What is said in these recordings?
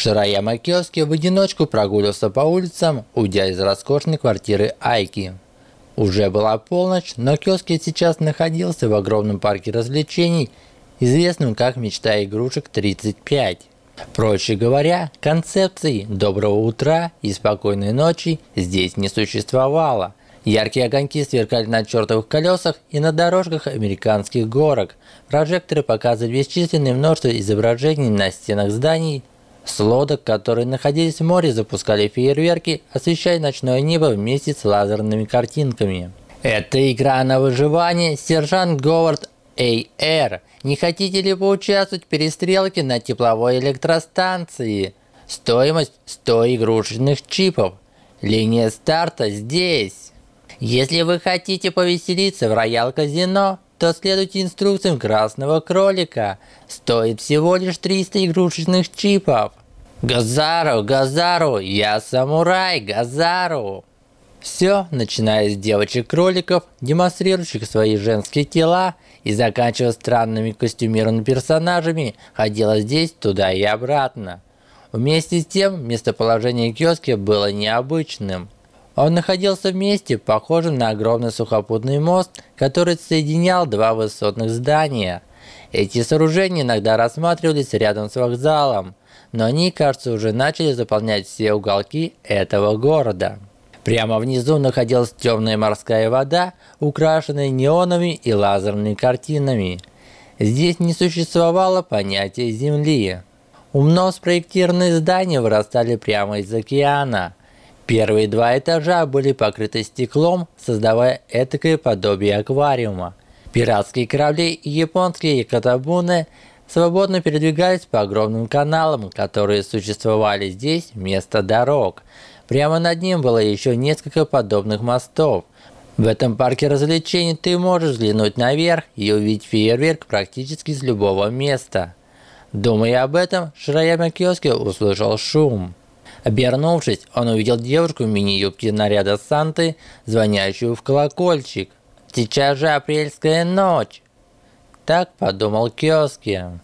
Шираяма Киоски в одиночку прогулился по улицам, уйдя из роскошной квартиры Айки. Уже была полночь, но Киоски сейчас находился в огромном парке развлечений, известном как «Мечта игрушек 35». Проще говоря, концепций «доброго утра» и «спокойной ночи» здесь не существовало. Яркие огоньки сверкали на чертовых колесах и на дорожках американских горок. Прожекторы показывали бесчисленное множество изображений на стенах зданий, с лодок, которые находились в море, запускали фейерверки, освещая ночное небо вместе с лазерными картинками. Это игра на выживание «Сержант Говард A.R. Не хотите ли поучаствовать в перестрелке на тепловой электростанции? Стоимость 100 игрушечных чипов. Линия старта здесь. Если вы хотите повеселиться в Роял Казино, то следуйте инструкциям красного кролика. Стоит всего лишь 300 игрушечных чипов. Газару, Газару, я самурай, Газару. Все, начиная с девочек-кроликов, демонстрирующих свои женские тела, и заканчивая странными костюмированными персонажами, ходила здесь туда и обратно. Вместе с тем, местоположение киоски было необычным. Он находился в месте, похожем на огромный сухопутный мост, который соединял два высотных здания. Эти сооружения иногда рассматривались рядом с вокзалом, но они, кажется, уже начали заполнять все уголки этого города. Прямо внизу находилась темная морская вода, украшенная неоновыми и лазерными картинами. Здесь не существовало понятия Земли. Умно спроектированные здания вырастали прямо из океана. Первые два этажа были покрыты стеклом, создавая этакое подобие аквариума. Пиратские корабли и японские катабуны свободно передвигались по огромным каналам, которые существовали здесь вместо дорог. Прямо над ним было еще несколько подобных мостов. В этом парке развлечений ты можешь взглянуть наверх и увидеть фейерверк практически с любого места. Думая об этом, Шираяма Киоски услышал шум. Обернувшись, он увидел девушку в мини-юбке наряда Санты, звонящую в колокольчик. «Сейчас же апрельская ночь!» Так подумал Киоски.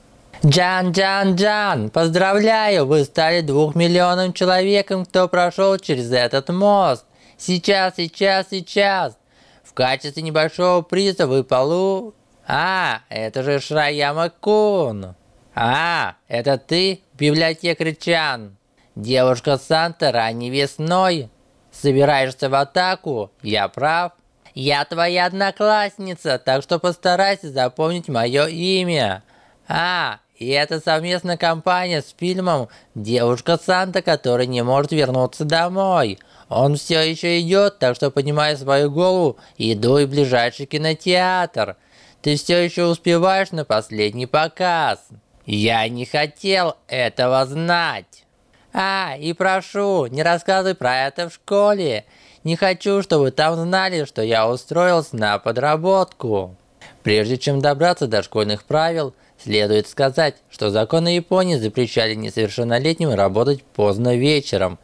Джан, Джан, Джан, поздравляю, вы стали двухмиллионным человеком, кто прошел через этот мост. Сейчас, сейчас, сейчас. В качестве небольшого приза вы полу... А, это же Шраяма Кун. А, это ты, библиотекарь Чан. Девушка Санта ранней весной. Собираешься в атаку? Я прав. Я твоя одноклассница, так что постарайся запомнить мое имя. А, и это совместная компания с фильмом «Девушка Санта, которая не может вернуться домой». Он все еще идет, так что поднимай свою голову иду в ближайший кинотеатр. Ты все еще успеваешь на последний показ. Я не хотел этого знать. А, и прошу, не рассказывай про это в школе. Не хочу, чтобы там знали, что я устроился на подработку. Прежде чем добраться до школьных правил, следует сказать, что законы Японии запрещали несовершеннолетним работать поздно вечером.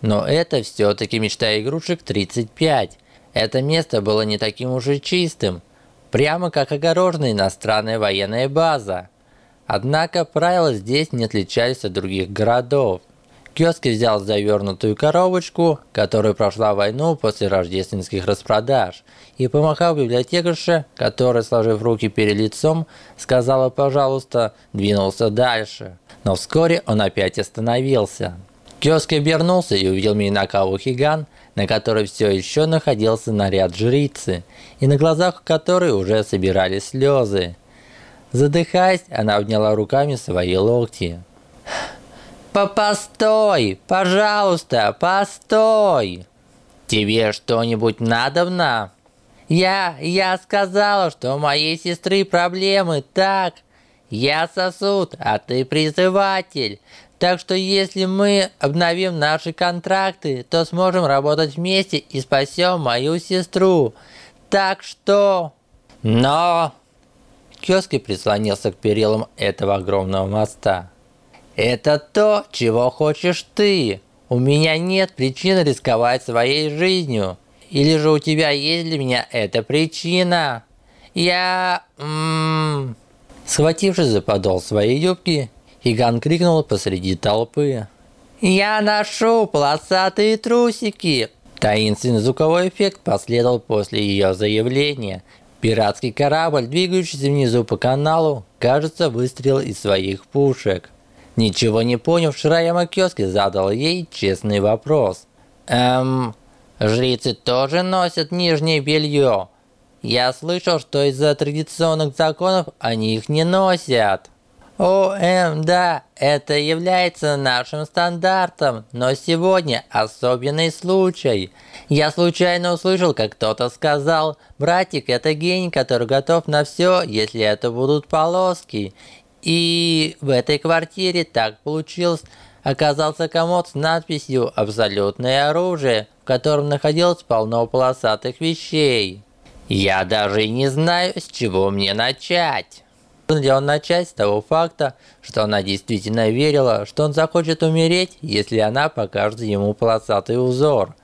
Но это все-таки мечта игрушек 35. Это место было не таким уж и чистым, прямо как огороженная иностранная военная база. Однако правила здесь не отличались от других городов. Киоски взял завернутую коробочку, которая прошла войну после рождественских распродаж, и помахал библиотекарше, которая, сложив руки перед лицом, сказала «пожалуйста», двинулся дальше. Но вскоре он опять остановился. Киоски обернулся и увидел Минакаву Хиган, на которой все еще находился наряд жрицы, и на глазах которой уже собирались слезы. Задыхаясь, она обняла руками свои локти. «Постой! Пожалуйста, постой!» «Тебе что-нибудь надобно?» «Я... я сказала, что у моей сестры проблемы, так? Я сосуд, а ты призыватель. Так что если мы обновим наши контракты, то сможем работать вместе и спасем мою сестру. Так что...» «Но...» Кёски прислонился к перилам этого огромного моста. Это то, чего хочешь ты. У меня нет причин рисковать своей жизнью. Или же у тебя есть для меня эта причина? Я... М -м... Схватившись за подол своей юбки, Хиган крикнул посреди толпы. Я ношу полосатые трусики. Таинственный звуковой эффект последовал после ее заявления. Пиратский корабль, двигающийся внизу по каналу, кажется, выстрелил из своих пушек. Ничего не поняв, Шраяма Кёски задал ей честный вопрос. Эм, жрицы тоже носят нижнее белье? Я слышал, что из-за традиционных законов они их не носят. О, эм, да, это является нашим стандартом, но сегодня особенный случай. Я случайно услышал, как кто-то сказал, братик, это гений, который готов на все, если это будут полоски. И в этой квартире так получилось, оказался комод с надписью «Абсолютное оружие», в котором находилось полно полосатых вещей. Я даже и не знаю, с чего мне начать. Должен ли он начать с того факта, что она действительно верила, что он захочет умереть, если она покажет ему полосатый узор?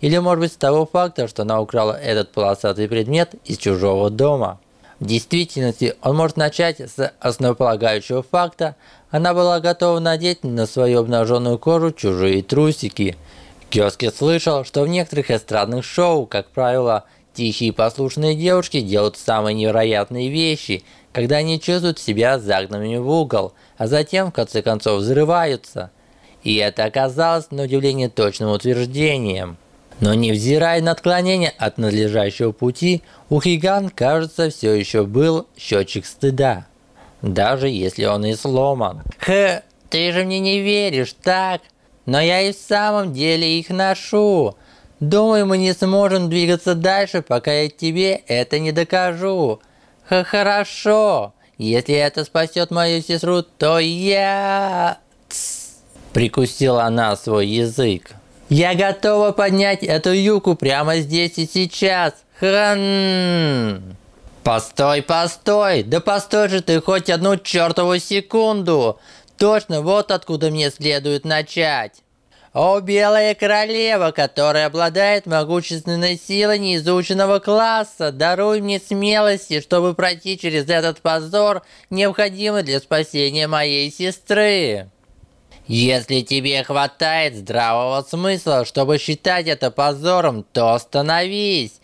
Или может быть с того факта, что она украла этот полосатый предмет из чужого дома? В действительности, он может начать с основополагающего факта, она была готова надеть на свою обнаженную кожу чужие трусики. Киоски слышал, что в некоторых эстрадных шоу, как правило, тихие послушные девушки делают самые невероятные вещи – когда они чувствуют себя загнанными в угол, а затем в конце концов взрываются. И это оказалось на удивление точным утверждением. Но невзирая на отклонение от надлежащего пути, у Хиган, кажется, все еще был счетчик стыда. Даже если он и сломан. Х, ты же мне не веришь, так? Но я и в самом деле их ношу. Думаю, мы не сможем двигаться дальше, пока я тебе это не докажу. Х Хорошо. Если это спасет мою сестру, то я... Прикусила она свой язык. Я готова поднять эту юку прямо здесь и сейчас. Хан. Постой, постой. Да постой же ты хоть одну чертову секунду. Точно, вот откуда мне следует начать. О, белая королева, которая обладает могущественной силой неизученного класса, даруй мне смелости, чтобы пройти через этот позор, необходимый для спасения моей сестры. Если тебе хватает здравого смысла, чтобы считать это позором, то остановись.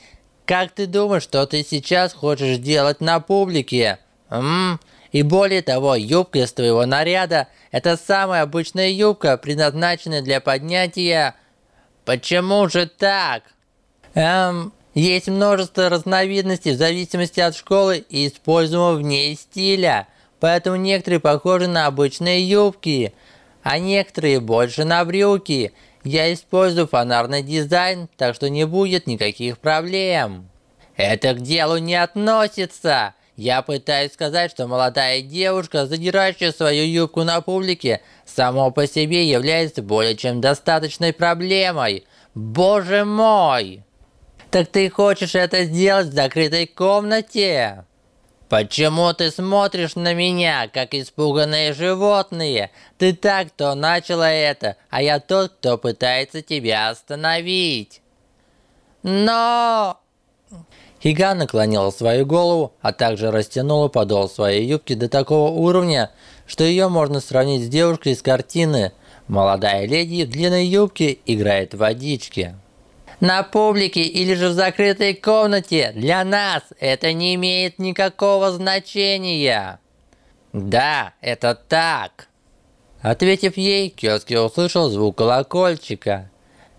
Как ты думаешь, что ты сейчас хочешь делать на публике? М? И более того, юбка из твоего наряда – это самая обычная юбка, предназначенная для поднятия... Почему же так? Эм, есть множество разновидностей в зависимости от школы и используемого в ней стиля. Поэтому некоторые похожи на обычные юбки, а некоторые больше на брюки. Я использую фонарный дизайн, так что не будет никаких проблем. Это к делу не относится. Я пытаюсь сказать, что молодая девушка, задирающая свою юбку на публике, само по себе является более чем достаточной проблемой. Боже мой! Так ты хочешь это сделать в закрытой комнате? Почему ты смотришь на меня, как испуганные животные? Ты так, кто начала это, а я тот, кто пытается тебя остановить. Но... Хига наклонила свою голову, а также растянула подол своей юбки до такого уровня, что ее можно сравнить с девушкой из картины «Молодая леди в длинной юбке играет в водички». На публике или же в закрытой комнате для нас это не имеет никакого значения. Да, это так. Ответив ей, Кёски услышал звук колокольчика.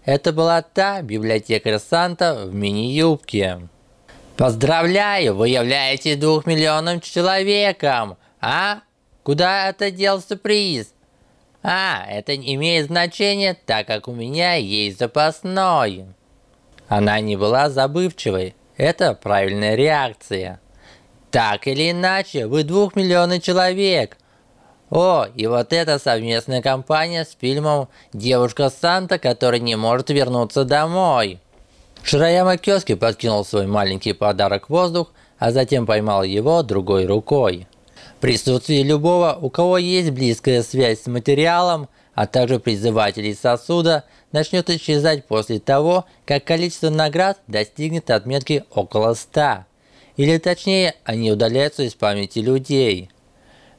Это была та библиотекарь Санта в мини-юбке. Поздравляю, вы являетесь двухмиллионным человеком. А? Куда это делся приз? А, это не имеет значения, так как у меня есть запасной. Она не была забывчивой. Это правильная реакция. Так или иначе, вы двухмиллионный человек. О, и вот эта совместная кампания с фильмом «Девушка Санта, которая не может вернуться домой». Шираяма Кёски подкинул свой маленький подарок в воздух, а затем поймал его другой рукой. Присутствие любого, у кого есть близкая связь с материалом, а также призывателей сосуда, начнет исчезать после того, как количество наград достигнет отметки около 100. Или точнее, они удаляются из памяти людей.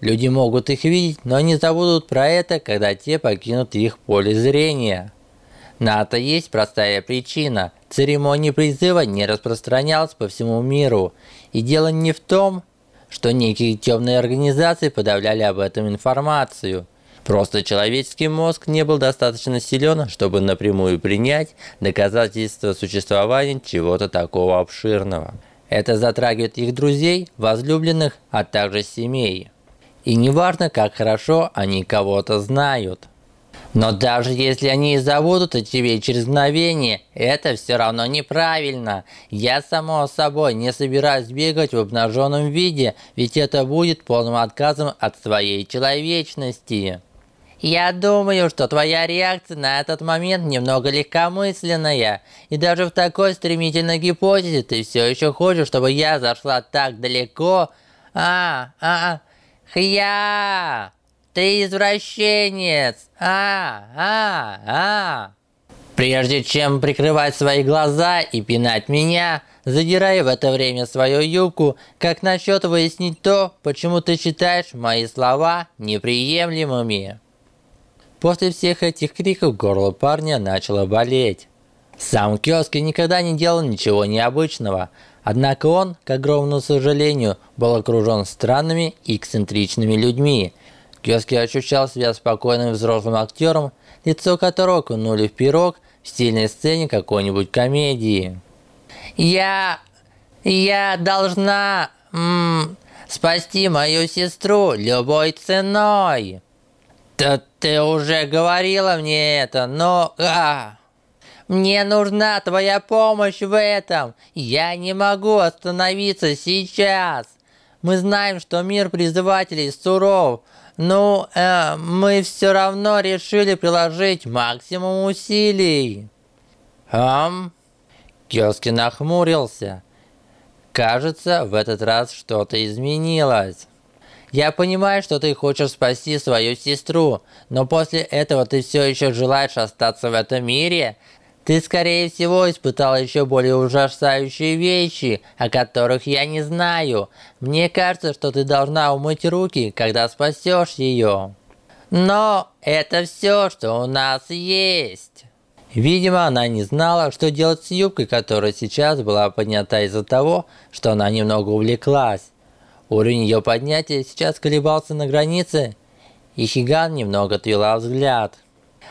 Люди могут их видеть, но они забудут про это, когда те покинут их поле зрения. На это есть простая причина. Церемония призыва не распространялась по всему миру. И дело не в том, что некие темные организации подавляли об этом информацию. Просто человеческий мозг не был достаточно силен, чтобы напрямую принять доказательства существования чего-то такого обширного. Это затрагивает их друзей, возлюбленных, а также семей. И неважно, как хорошо они кого-то знают. Но даже если они и забудут о тебе через мгновение, это все равно неправильно. Я само собой не собираюсь бегать в обнаженном виде, ведь это будет полным отказом от своей человечности. Я думаю, что твоя реакция на этот момент немного легкомысленная. И даже в такой стремительной гипотезе ты все еще хочешь, чтобы я зашла так далеко. А, а, хя! Ты извращенец! А, а, а! Прежде чем прикрывать свои глаза и пинать меня, задирай в это время свою юбку, как насчет выяснить то, почему ты считаешь мои слова неприемлемыми. После всех этих криков горло парня начало болеть. Сам Кёски никогда не делал ничего необычного, однако он, к огромному сожалению, был окружен странными и эксцентричными людьми. Кёски ощущал себя спокойным взрослым актером, лицо которого кунули в пирог в стильной сцене какой-нибудь комедии. «Я... я должна... М спасти мою сестру любой ценой!» «Да ты уже говорила мне это, но... А, мне нужна твоя помощь в этом. Я не могу остановиться сейчас. Мы знаем, что мир призывателей суров, но э, мы все равно решили приложить максимум усилий». «Ам?» Кёски нахмурился. Кажется, в этот раз что-то изменилось. Я понимаю, что ты хочешь спасти свою сестру, но после этого ты все еще желаешь остаться в этом мире? Ты, скорее всего, испытал еще более ужасающие вещи, о которых я не знаю. Мне кажется, что ты должна умыть руки, когда спасешь ее. Но это все, что у нас есть. Видимо, она не знала, что делать с юбкой, которая сейчас была поднята из-за того, что она немного увлеклась. Уровень ее поднятия сейчас колебался на границе, и Хиган немного отвела взгляд.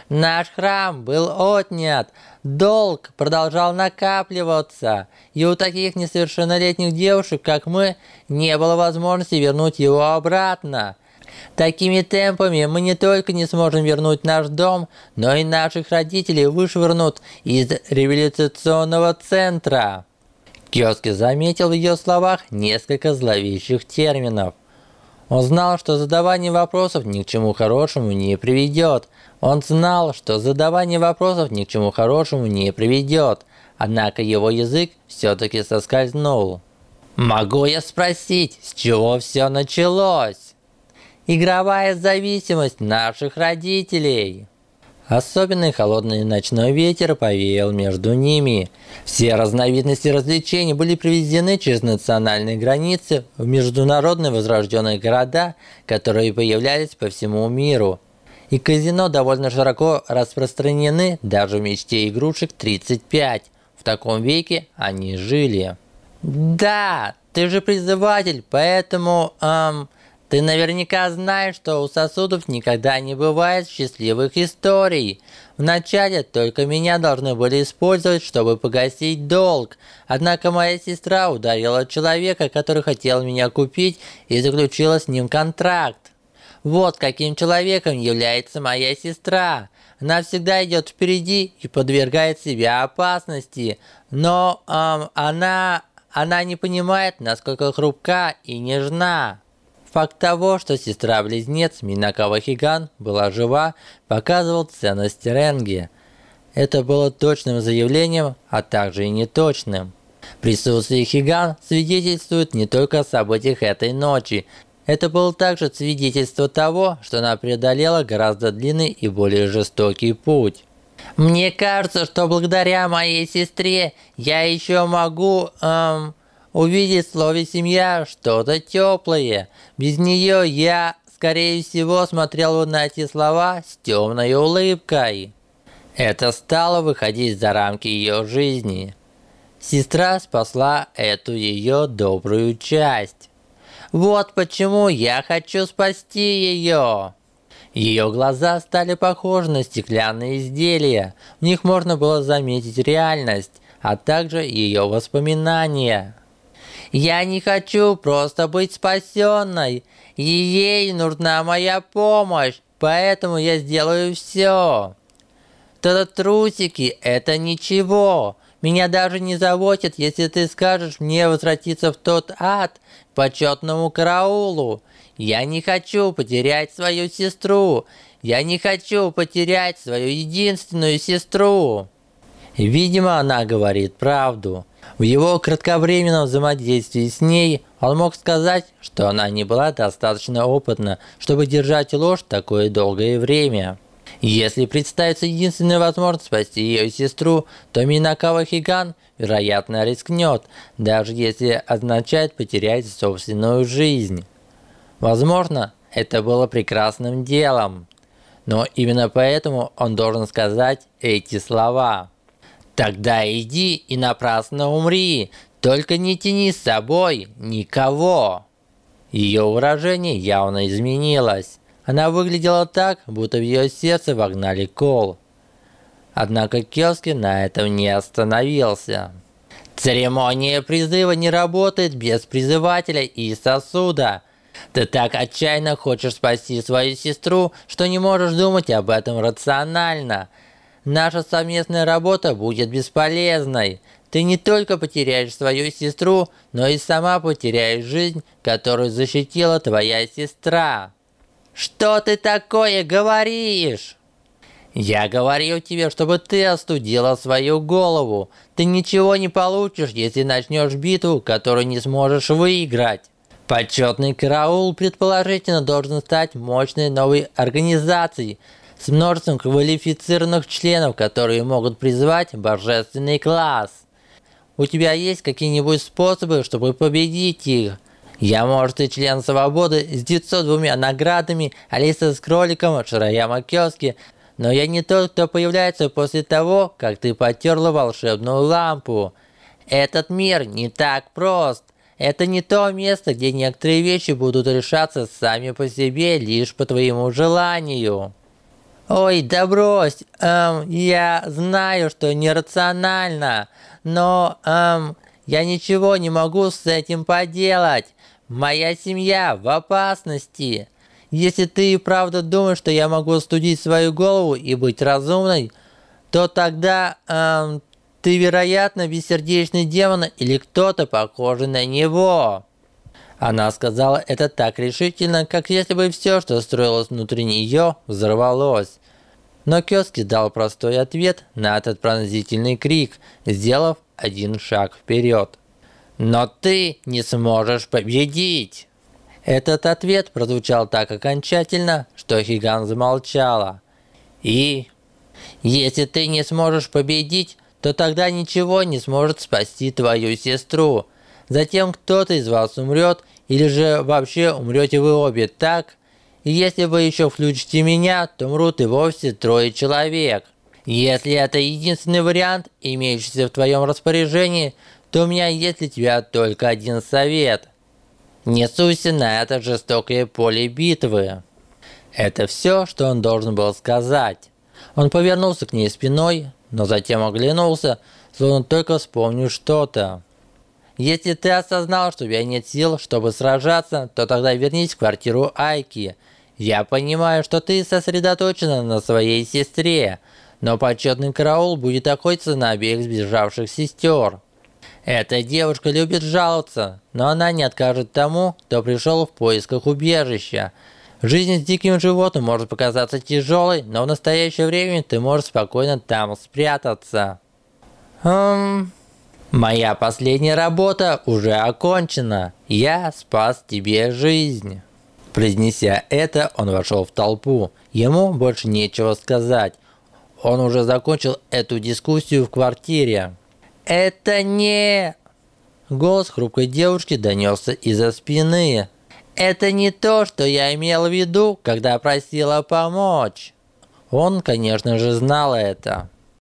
Наш храм был отнят, долг продолжал накапливаться, и у таких несовершеннолетних девушек, как мы, не было возможности вернуть его обратно. Такими темпами мы не только не сможем вернуть наш дом, но и наших родителей вышвырнут из реабилитационного центра. Киоски заметил в ее словах несколько зловещих терминов. Он знал, что задавание вопросов ни к чему хорошему не приведет. Он знал, что задавание вопросов ни к чему хорошему не приведет. Однако его язык все-таки соскользнул. «Могу я спросить, с чего все началось?» «Игровая зависимость наших родителей». Особенный холодный ночной ветер повеял между ними. Все разновидности развлечений были привезены через национальные границы в международные возрожденные города, которые появлялись по всему миру. И казино довольно широко распространены даже в мечте игрушек 35. В таком веке они жили. Да, ты же призыватель, поэтому, эм, ты наверняка знаешь, что у сосудов никогда не бывает счастливых историй. Вначале только меня должны были использовать, чтобы погасить долг. Однако моя сестра ударила человека, который хотел меня купить, и заключила с ним контракт. Вот каким человеком является моя сестра. Она всегда идет впереди и подвергает себя опасности. Но эм, она, она не понимает, насколько хрупка и нежна. Факт того, что сестра-близнец Минакава Хиган была жива, показывал ценность Ренги. Это было точным заявлением, а также и неточным. Присутствие Хиган свидетельствует не только о событиях этой ночи, это было также свидетельство того, что она преодолела гораздо длинный и более жестокий путь. Мне кажется, что благодаря моей сестре я еще могу, эм, увидеть в слове «семья» что-то теплое. Без нее я, скорее всего, смотрел бы на эти слова с темной улыбкой. Это стало выходить за рамки ее жизни. Сестра спасла эту ее добрую часть. Вот почему я хочу спасти ее. Ее глаза стали похожи на стеклянные изделия. В них можно было заметить реальность, а также ее воспоминания. Я не хочу просто быть спасенной. Ей нужна моя помощь, поэтому я сделаю все. Тогда трусики – это ничего. Меня даже не заботит, если ты скажешь мне возвратиться в тот ад почетному караулу. Я не хочу потерять свою сестру. Я не хочу потерять свою единственную сестру. Видимо, она говорит правду. В его кратковременном взаимодействии с ней он мог сказать, что она не была достаточно опытна, чтобы держать ложь такое долгое время. Если представится единственная возможность спасти ее сестру, то Минакава Хиган, вероятно, рискнет, даже если означает потерять собственную жизнь. Возможно, это было прекрасным делом, но именно поэтому он должен сказать эти слова. «Тогда иди и напрасно умри, только не тяни с собой никого». Ее выражение явно изменилось. Она выглядела так, будто в ее сердце вогнали кол. Однако Келски на этом не остановился. Церемония призыва не работает без призывателя и сосуда. Ты так отчаянно хочешь спасти свою сестру, что не можешь думать об этом рационально. Наша совместная работа будет бесполезной. Ты не только потеряешь свою сестру, но и сама потеряешь жизнь, которую защитила твоя сестра. Что ты такое говоришь? Я говорил тебе, чтобы ты остудила свою голову. Ты ничего не получишь, если начнешь битву, которую не сможешь выиграть. Почетный караул предположительно должен стать мощной новой организацией с множеством квалифицированных членов, которые могут призвать божественный класс. У тебя есть какие-нибудь способы, чтобы победить их? Я, может, и член свободы с 902 наградами, Алиса с кроликом, Шираяма Кёски, но я не тот, кто появляется после того, как ты потерла волшебную лампу. Этот мир не так прост. Это не то место, где некоторые вещи будут решаться сами по себе лишь по твоему желанию. Ой, да брось, эм, я знаю, что нерационально, но эм, я ничего не могу с этим поделать. Моя семья в опасности. Если ты и правда думаешь, что я могу студить свою голову и быть разумной, то тогда эм, ты, вероятно, бессердечный демон или кто-то похожий на него. Она сказала это так решительно, как если бы все, что строилось внутри нее, взорвалось. Но Кёски дал простой ответ на этот пронзительный крик, сделав один шаг вперед. Но ты не сможешь победить. Этот ответ прозвучал так окончательно, что Хиган замолчала. И если ты не сможешь победить, то тогда ничего не сможет спасти твою сестру. Затем кто-то из вас умрет, или же вообще умрете вы обе, так? И если вы еще включите меня, то мрут и вовсе трое человек. Если это единственный вариант, имеющийся в твоем распоряжении, то у меня есть для тебя только один совет. Не суйся на это жестокое поле битвы. Это все, что он должен был сказать. Он повернулся к ней спиной, но затем оглянулся, словно только вспомнил что-то. Если ты осознал, что у тебя нет сил, чтобы сражаться, то тогда вернись в квартиру Айки. Я понимаю, что ты сосредоточена на своей сестре, но почетный караул будет охотиться на обеих сбежавших сестер. Эта девушка любит жаловаться, но она не откажет тому, кто пришел в поисках убежища. Жизнь с диким животным может показаться тяжелой, но в настоящее время ты можешь спокойно там спрятаться. Хм... Моя последняя работа уже окончена. Я спас тебе жизнь. Произнеся это, он вошел в толпу. Ему больше нечего сказать. Он уже закончил эту дискуссию в квартире. Это не... Голос хрупкой девушки донесся из-за спины. «Это не то, что я имел в виду, когда просила помочь!» Он, конечно же, знал это.